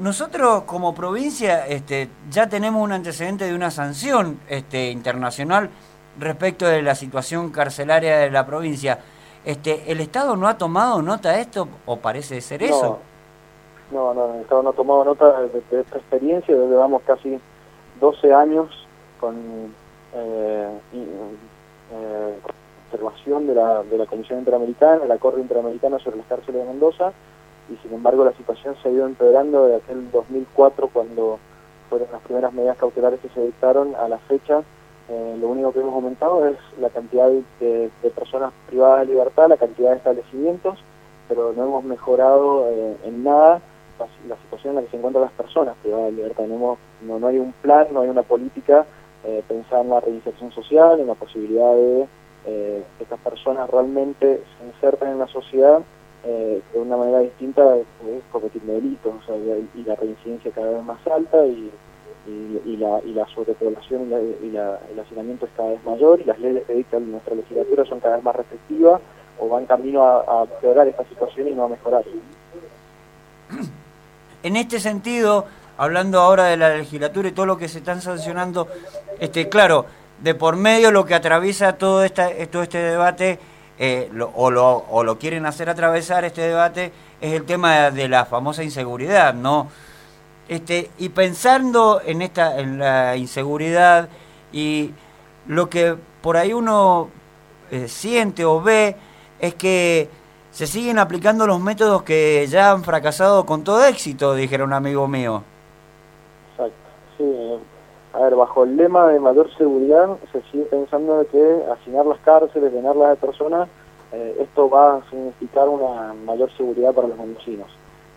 nosotros como provincia este, ya tenemos un antecedente de una sanción este, internacional respecto de la situación carcelaria de la provincia. Este, ¿El Estado no ha tomado nota de esto o parece ser eso? No, no, el Estado no ha tomado nota de, esta experiencia, llevamos casi 12 años con eh, eh, observación de la, de la Comisión Interamericana, la Corte Interamericana sobre las cárceles de Mendoza, y sin embargo la situación se ha ido empeorando desde aquel 2004 cuando fueron las primeras medidas cautelares que se dictaron a la fecha. Eh, lo único que hemos aumentado es la cantidad de, personas privadas de libertad, la cantidad de establecimientos, pero no hemos mejorado eh, en nada la, situación en la que se encuentran las personas privadas de libertad. No, no, hay un plan, no hay una política eh, pensada en la reinserción social, en la posibilidad de eh, que estas personas realmente se inserten en la sociedad eh, de una manera distinta pues, cometiendo delitos, y, la reincidencia cada vez más alta y, y, la, y la sobrepoblación y, el hacinamiento es cada vez mayor y las leyes que dictan nuestra legislatura son cada vez más restrictivas o van camino a, a empeorar esta situación y no a mejorar. En este sentido, hablando ahora de la legislatura y todo lo que se están sancionando, este, claro, de por medio lo que atraviesa todo, esta, todo este debate eh, o, lo, o lo quieren hacer atravesar este debate, es el tema de, la famosa inseguridad, ¿no? Este, y pensando en esta, en la inseguridad y lo que por ahí uno eh, siente o ve es que se siguen aplicando los métodos que ya han fracasado con todo éxito, dijera un amigo mío. Exacto, sí. A ver, bajo el lema de mayor seguridad se sigue pensando que asignar las cárceles, llenarlas de personas, eh, esto va a significar una mayor seguridad para los mendocinos.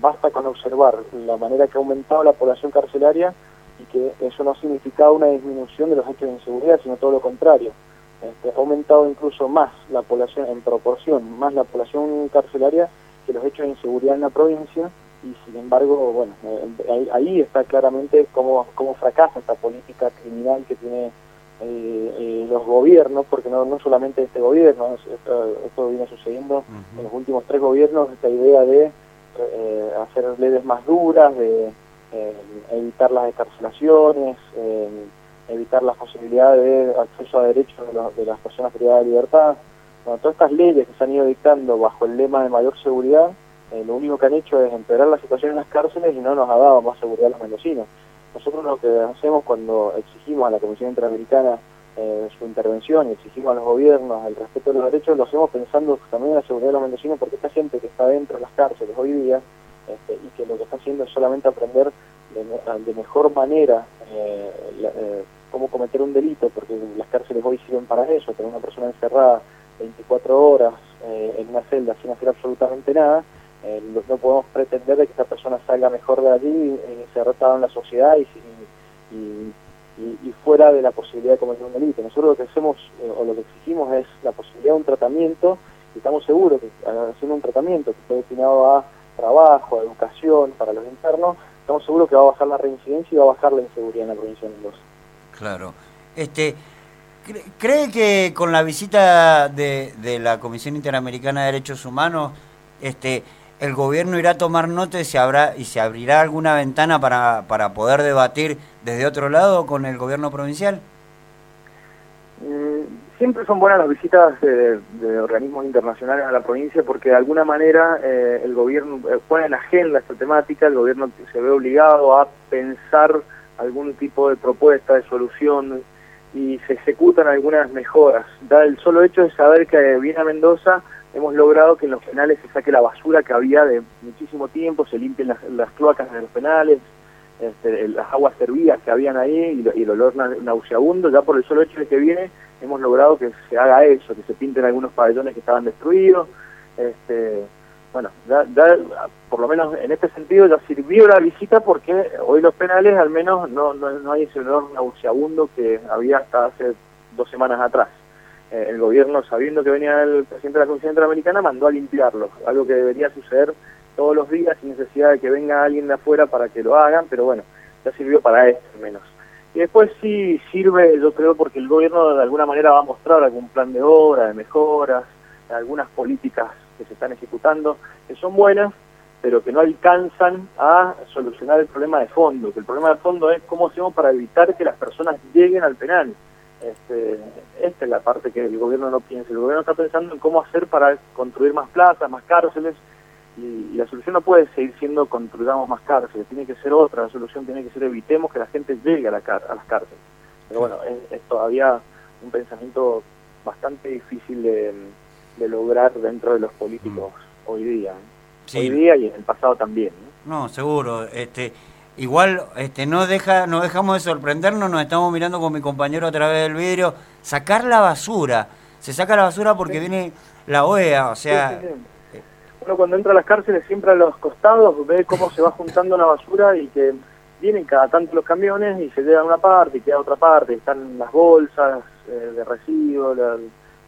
Basta con observar la manera que ha aumentado la población carcelaria y que eso no ha significado una disminución de los hechos de inseguridad, sino todo lo contrario. Este, ha aumentado incluso más la población, en proporción, más la población carcelaria que los hechos de inseguridad en la provincia y sin embargo, bueno, eh, ahí, está claramente cómo, cómo fracasa esta política criminal que tiene eh, eh, los gobiernos, porque no, no solamente este gobierno, esto, viene sucediendo en los últimos tres gobiernos, esta idea de hacer leyes más duras, de evitar las escarcelaciones, evitar las posibilidades de acceso a derechos de, las personas privadas de libertad. Bueno, todas estas leyes que se han ido dictando bajo el lema de mayor seguridad, eh, lo único que han hecho es empeorar la situación en las cárceles y no nos ha dado más seguridad a los mendocinos. Nosotros lo que hacemos cuando exigimos a la Comisión Interamericana eh, su intervención y exigimos a los gobiernos el respeto de los derechos, lo hacemos pensando también en la seguridad de los mendocinos porque esta gente que está dentro de las cárceles hoy día este, y que lo que está haciendo es solamente aprender de, mejor manera eh, cómo cometer un delito, porque las cárceles hoy sirven para eso, tener una persona encerrada 24 horas en una celda sin hacer absolutamente nada, eh, no, podemos pretender de que esta persona salga mejor de allí, eh, insertada en la sociedad y, y, fuera de la posibilidad de cometer un delito. Nosotros lo que hacemos eh, o lo que exigimos es la posibilidad de un tratamiento y estamos seguros que haciendo un tratamiento que esté destinado a trabajo, a educación para los internos, estamos seguros que va a bajar la reincidencia y va a bajar la inseguridad en la provincia de Mendoza. Claro. Este, ¿Cree que con la visita de, de la Comisión Interamericana de Derechos Humanos, este, el gobierno irá a tomar nota y se, habrá, y se abrirá alguna ventana para, poder debatir desde otro lado con el gobierno provincial? Mm, siempre son buenas las visitas de, organismos internacionales a la provincia porque de alguna manera eh, el gobierno eh, pone en agenda esta temática, el gobierno se ve obligado a pensar algún tipo de propuesta, de solución y se ejecutan algunas mejoras. Da el solo hecho de saber que viene a Mendoza hemos logrado que en los penales se saque la basura que había de muchísimo tiempo, se limpien las, cloacas de los penales, este, las aguas servidas que habían ahí y, el olor nauseabundo, ya por el solo hecho de que viene, hemos logrado que se haga eso, que se pinten algunos pabellones que estaban destruidos. Este, bueno, ya, por lo menos en este sentido ya sirvió la visita porque hoy los penales al menos no, no, no hay ese olor nauseabundo que había hasta hace dos semanas atrás. Eh, el gobierno, sabiendo que venía el presidente de la Comisión Interamericana, mandó a limpiarlos, algo que debería suceder todos los días sin necesidad de que venga alguien de afuera para que lo hagan, pero bueno, ya sirvió para esto al menos. Y después sí sirve, yo creo, porque el gobierno de alguna manera va a mostrar algún plan de obra, de mejoras, algunas políticas que se están ejecutando, que son buenas, pero que no alcanzan a solucionar el problema de fondo, que el problema de fondo es cómo hacemos para evitar que las personas lleguen al penal. Este, esta es la parte que el gobierno no piensa. El gobierno está pensando en cómo hacer para construir más plazas, más cárceles, y, la solución no puede seguir siendo construyamos más cárceles, tiene que ser otra, la solución tiene que ser evitemos que la gente llegue a, la a las cárceles. Pero bueno, es, todavía un pensamiento bastante difícil de, lograr dentro de los políticos mm. hoy día. Hoy día y en el pasado también. ¿no? seguro. Este, igual este, no, deja, no dejamos de sorprendernos, nos estamos mirando con mi compañero a través del vidrio, sacar la basura. Se saca la basura porque viene la OEA, o sea... Uno cuando entra a las cárceles siempre a los costados ve cómo se va juntando la basura y que vienen cada tanto los camiones y se llevan una parte y queda otra parte, están las bolsas eh, de residuos,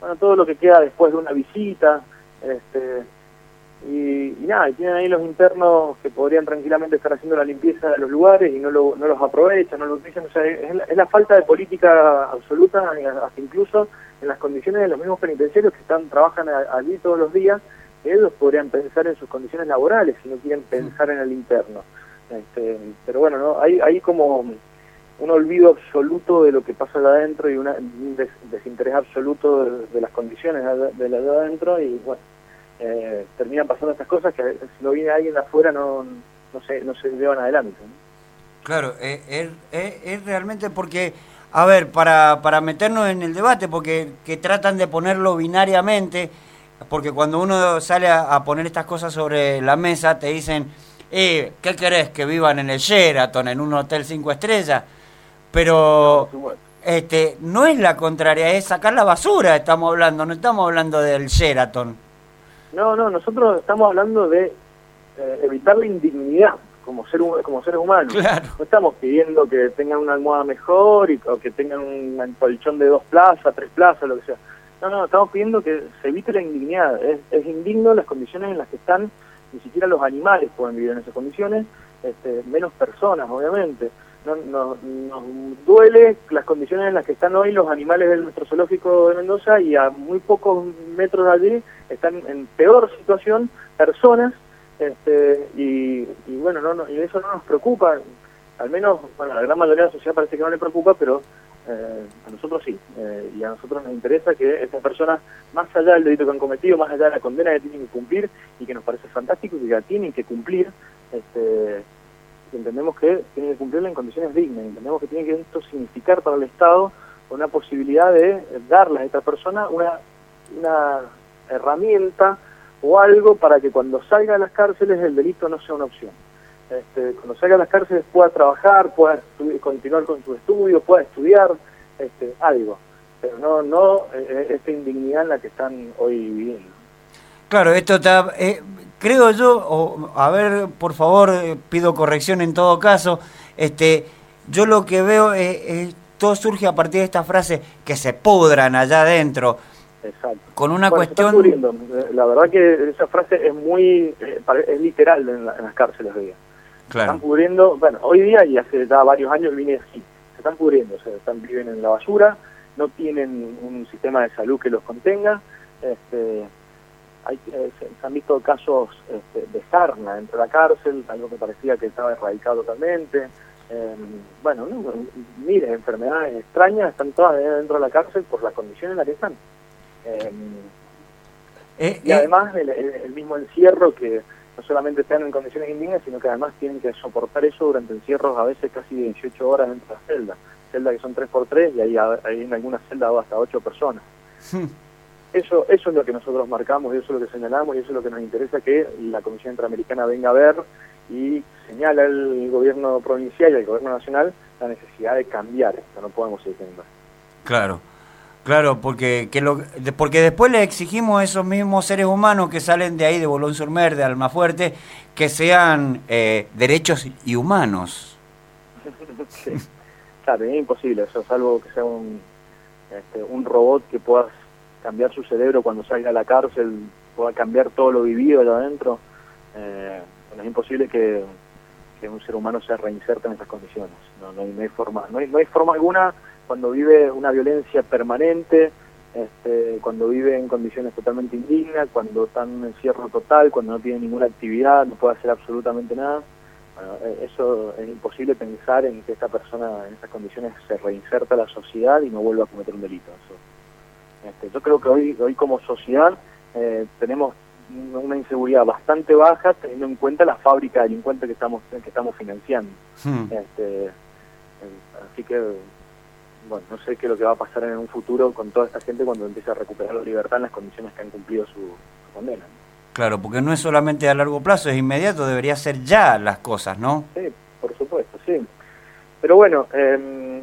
bueno, todo lo que queda después de una visita, este, y, nada, y tienen ahí los internos que podrían tranquilamente estar haciendo la limpieza de los lugares y no, lo, no los aprovechan, no lo utilizan, o sea, es la, falta de política absoluta, hasta incluso en las condiciones de los mismos penitenciarios que están trabajan allí todos los días, ellos podrían pensar en sus condiciones laborales si no quieren pensar en el interno. Este, pero bueno, ¿no? hay, hay como un olvido absoluto de lo que pasa allá adentro y una, un desinterés absoluto de, las condiciones de, la de adentro y bueno, eh, terminan pasando estas cosas que si lo viene alguien de afuera no, no, se, no se llevan adelante. Claro, eh, es, realmente porque, a ver, para, para meternos en el debate, porque que tratan de ponerlo binariamente, porque cuando uno sale a poner estas cosas sobre la mesa, te dicen eh, ¿qué querés? Que vivan en el Sheraton, en un hotel cinco estrellas. Pero este no es la contraria, es sacar la basura, estamos hablando, no estamos hablando del Sheraton. No, no, nosotros estamos hablando de eh, evitar la indignidad como ser como seres humanos. No estamos pidiendo que tengan una almohada mejor y, o que tengan un colchón de dos plazas, tres plazas, lo que sea. No, no, estamos pidiendo que se evite la indignidad. Es, es indigno las condiciones en las que están ni siquiera los animales pueden vivir en esas condiciones, este, menos personas, obviamente. No, nos duele las condiciones en las que están hoy los animales del nuestro zoológico de Mendoza y a muy pocos metros de allí están en peor situación personas este, y, bueno, no, y eso no nos preocupa, al menos, bueno, a la gran mayoría de la sociedad parece que no le preocupa, pero eh, a nosotros sí, eh, y a nosotros nos interesa que estas personas, más allá del delito que han cometido, más allá de la condena que tienen que cumplir, y que nos parece fantástico que ya tienen que cumplir, este, entendemos que tienen que cumplirla en condiciones dignas, entendemos que tiene que esto significar para el Estado una posibilidad de darle a esta persona una, una herramienta o algo para que cuando salga de las cárceles el delito no sea una opción este, cuando salga de las cárceles pueda trabajar, pueda continuar con su estudio, pueda estudiar, este, algo. Pero no, no eh, eh, esta indignidad en la que están hoy viviendo. Claro, esto está, eh, creo yo, o, a ver, por favor, pido corrección en todo caso, este, yo lo que veo es, todo surge a partir de esta frase, que se pudran allá adentro. Exacto. Con una cuestión... La verdad que esa frase es muy, es literal en, las cárceles de se están pudriendo, bueno, hoy día y hace ya varios años viene así, se están pudriendo, se están, viven en la basura, no tienen un sistema de salud que los contenga, este, hay, eh, se, han visto casos este, de sarna dentro de la cárcel, algo que parecía que estaba erradicado totalmente. Eh, bueno, no, mire, enfermedades extrañas están todas dentro de la cárcel por las condiciones en las que están. Em, eh, y además el, mismo encierro que no solamente están en condiciones indignas, sino que además tienen que soportar eso durante encierros a veces casi 18 horas dentro de la celda. Celdas que son 3x3 y hay, hay en algunas celdas hasta 8 personas. Hmm. Eso, eso es lo que nosotros marcamos y eso es lo que señalamos y eso es lo que nos interesa que la Comisión Interamericana venga a ver y señala al gobierno provincial y al gobierno nacional la necesidad de cambiar esto, no podemos seguir teniendo. Claro. Claro, porque, que lo, porque después le exigimos a esos mismos seres humanos que salen de ahí, de Bolón sur Mer, de Almafuerte, que sean eh, derechos y humanos. Claro, es imposible eso, salvo que sea un, este, un robot que pueda cambiar su cerebro cuando salga a la cárcel, pueda cambiar todo lo vivido allá adentro. Eh, es imposible que, un ser humano se reinserte en estas condiciones. No, no, hay, forma, no hay, no hay forma alguna cuando vive una violencia permanente, este, cuando vive en condiciones totalmente indignas, cuando están en encierro total, cuando no tiene ninguna actividad, no puede hacer absolutamente nada. Bueno, eh, eso es imposible pensar en que esta persona en esas condiciones se reinserta a la sociedad y no vuelva a cometer un delito. Este, yo creo que hoy, hoy como sociedad eh, tenemos una inseguridad bastante baja teniendo en cuenta la fábrica de delincuentes que estamos que estamos financiando. Hmm. Este, así que bueno, no sé qué es lo que va a pasar en un futuro con toda esta gente cuando empiece a recuperar la libertad en las condiciones que han cumplido su, condena. Claro, porque no es solamente a largo plazo, es inmediato, debería ser ya las cosas, ¿no? Sí, por supuesto, sí. Pero bueno, eh,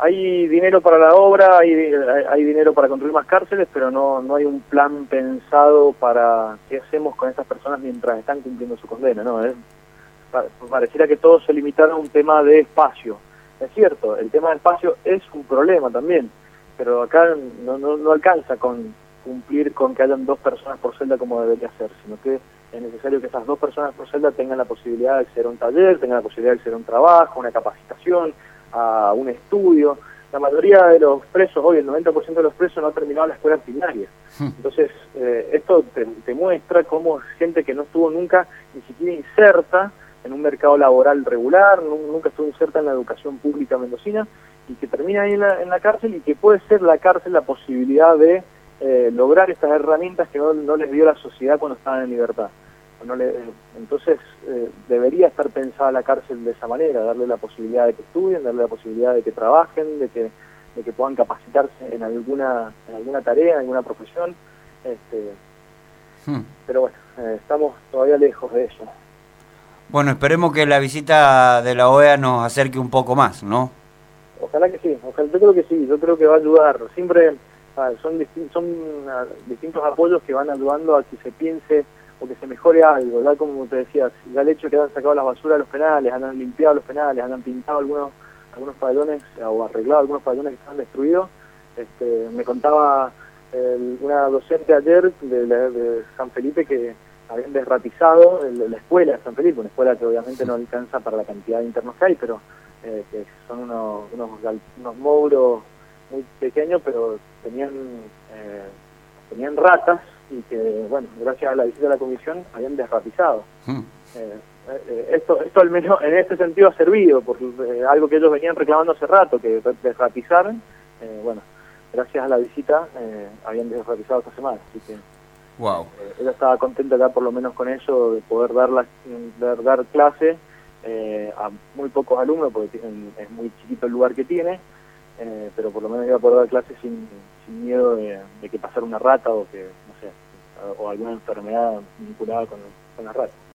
hay dinero para la obra, hay, dinero para construir más cárceles, pero no, no hay un plan pensado para qué hacemos con estas personas mientras están cumpliendo su condena, ¿no? pareciera que todo se limitara a un tema de espacio. Es cierto, el tema del espacio es un problema también, pero acá no, no, no alcanza con cumplir con que hayan dos personas por celda como debería ser, sino que es necesario que esas dos personas por celda tengan la posibilidad de acceder a un taller, tengan la posibilidad de acceder a un trabajo, una capacitación, a un estudio. La mayoría de los presos, hoy el 90% de los presos no ha terminado la escuela primaria. Hmm. Entonces, eh, esto te, muestra cómo gente que no estuvo nunca ni siquiera inserta en un mercado laboral regular, nunca estuvo inserta en la educación pública mendocina y que termina ahí en la, cárcel y que puede ser la cárcel la posibilidad de eh, lograr estas herramientas que no, no les dio la sociedad cuando estaban en libertad entonces eh, debería estar pensada la cárcel de esa manera, darle la posibilidad de que estudien, darle la posibilidad de que trabajen, de que, de que puedan capacitarse en alguna, en alguna tarea, en alguna profesión. Este, hmm. Pero bueno, eh, estamos todavía lejos de eso. Bueno, esperemos que la visita de la OEA nos acerque un poco más, ¿no? Ojalá que sí, ojalá, yo creo que sí, yo creo que va a ayudar. Siempre ah, son, son ah, distintos apoyos que van ayudando a que se piense o que se mejore algo, ¿verdad? Como te decía, ya el hecho de que han sacado las basuras de los penales, han limpiado los penales, han pintado algunos algunos pabellones o arreglado algunos pabellones que estaban destruidos. Este, me contaba una docente ayer de, San Felipe que habían desratizado la escuela de San Felipe, una escuela que obviamente no alcanza para la cantidad de internos que hay, pero eh, que son unos, unos, unos módulos muy pequeños, pero tenían, eh, tenían ratas y que, bueno, gracias a la visita de la comisión habían desratizado. Hmm. Eh, eh, esto, esto al menos en este sentido ha servido, por eh, algo que ellos venían reclamando hace rato, que desratizaran, bueno, gracias a la visita habían desratizado esta semana, así que wow. ella estaba contenta ya por lo menos con eso, de poder dar, la, dar, clase a muy pocos alumnos, porque es muy chiquito el lugar que tiene, pero por lo menos iba a poder dar clase sin, sin miedo de, de que pasara una rata o que o alguna enfermedad vinculada con, con la rata.